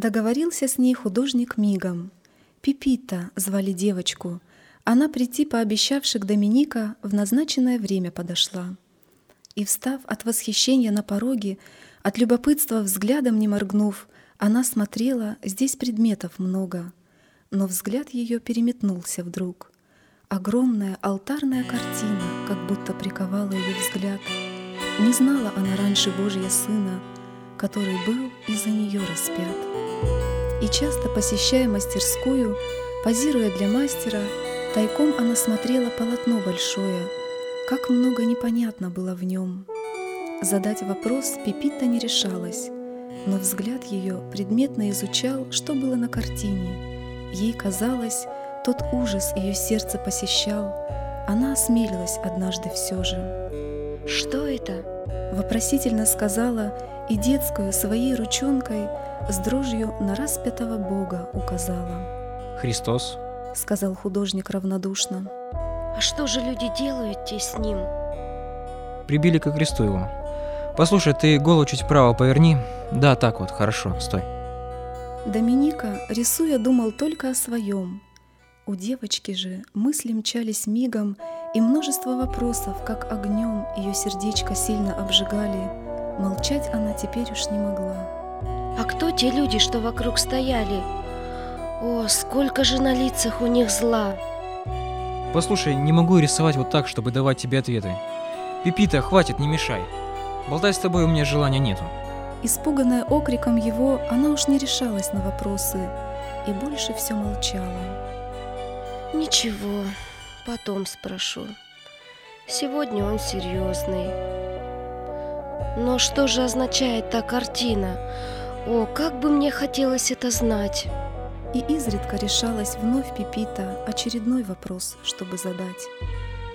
Договорился с ней художник мигом. Пипита звали девочку. Она прийти, пообещавши к Доминика, в назначенное время подошла. И, встав от восхищения на пороге, от любопытства взглядом не моргнув, она смотрела, здесь предметов много. Но взгляд ее переметнулся вдруг. Огромная алтарная картина, как будто приковала ее взгляд. Не знала она раньше Божья Сына, который был из-за нее распят. И часто посещая мастерскую, позируя для мастера, тайком она смотрела полотно большое, как много непонятно было в нем. Задать вопрос Пипита не решалась, но взгляд ее предметно изучал, что было на картине. Ей казалось, тот ужас ее сердце посещал. Она осмелилась однажды все же. «Что это?» Вопросительно сказала и детскую своей ручонкой с дрожью на распятого Бога указала. «Христос», — сказал художник равнодушно. «А что же люди делают те с ним?» «Прибили ко кресту его. Послушай, ты голову чуть вправо поверни. Да, так вот, хорошо, стой». Доминика, рисуя, думал только о своем. У девочки же мысли мчались мигом, и множество вопросов, как огнем, ее сердечко сильно обжигали. Молчать она теперь уж не могла. «А кто те люди, что вокруг стояли? О, сколько же на лицах у них зла!» Послушай, не могу рисовать вот так, чтобы давать тебе ответы. Пипита, хватит, не мешай. Болтать с тобой у меня желания нету. Испуганная окриком его, она уж не решалась на вопросы и больше все молчала. Ничего, потом спрошу. Сегодня он серьезный. Но что же означает та картина? О, как бы мне хотелось это знать. И изредка решалась вновь Пипита очередной вопрос, чтобы задать.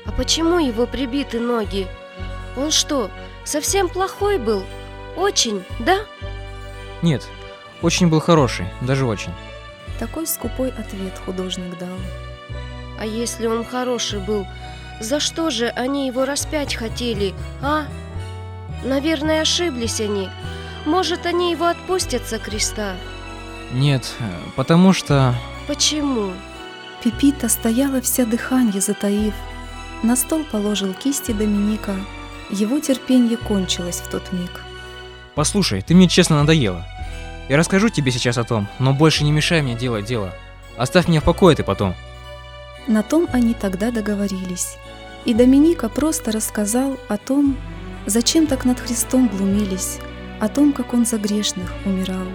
А почему его прибиты ноги? Он что, совсем плохой был? Очень, да? Нет, очень был хороший, даже очень. Такой скупой ответ художник дал. А если он хороший был, за что же они его распять хотели, а? Наверное, ошиблись они. Может, они его отпустят со креста? Нет, потому что... Почему? Пипита стояла вся дыханье затаив. На стол положил кисти Доминика. Его терпение кончилось в тот миг. Послушай, ты мне честно надоела. Я расскажу тебе сейчас о том, но больше не мешай мне делать дело. Оставь меня в покое ты потом. На том они тогда договорились. И Доминика просто рассказал о том, зачем так над Христом глумились, о том, как он за грешных умирал.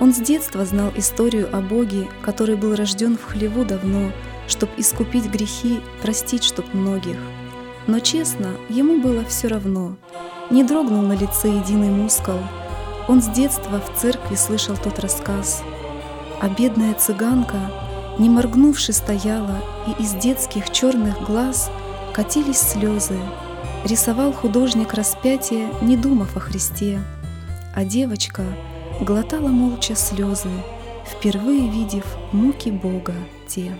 Он с детства знал историю о Боге, который был рожден в хлеву давно, чтоб искупить грехи, простить чтоб многих. Но честно, ему было все равно. Не дрогнул на лице единый мускул. Он с детства в церкви слышал тот рассказ. А бедная цыганка не моргнувши стояла, и из детских черных глаз катились слезы. Рисовал художник распятие, не думав о Христе, а девочка глотала молча слезы, впервые видев муки Бога те.